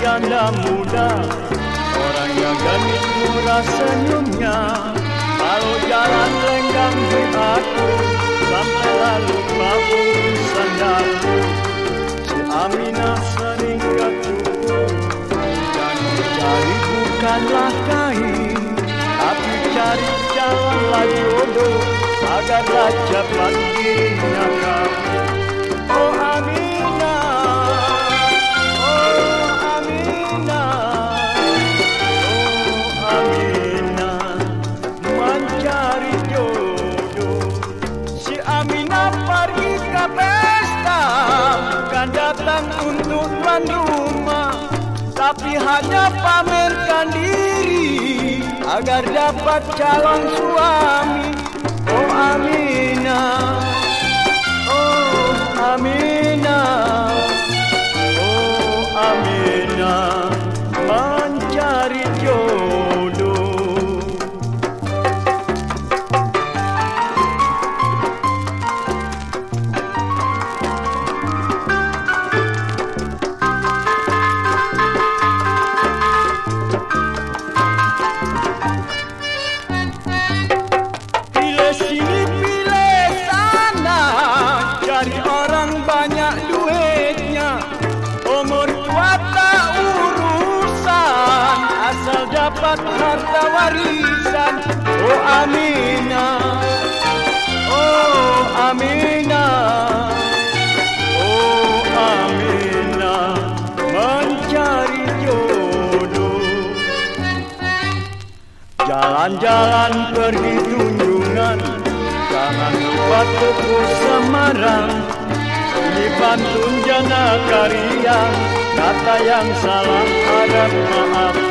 janda muda. Orang yang genit murah senyumnya. Kalau jalan lenggang di aku Sampai lalu mabuk sandalku Si Aminah sering ketuku Dan mencari bukanlah kain Tapi cari jalanlah jodoh Agarlah cepat dirinya kawin Oh Tapi hanya pamerkan diri Agar dapat calon suami harta warisan. Oh Aminah. Oh Aminah. Oh Aminah Mencari jodoh. Jalan-jalan pergi tunjungan Jangan lupa toko Semarang. Pantun jana karya Kata yang salah harap maafkan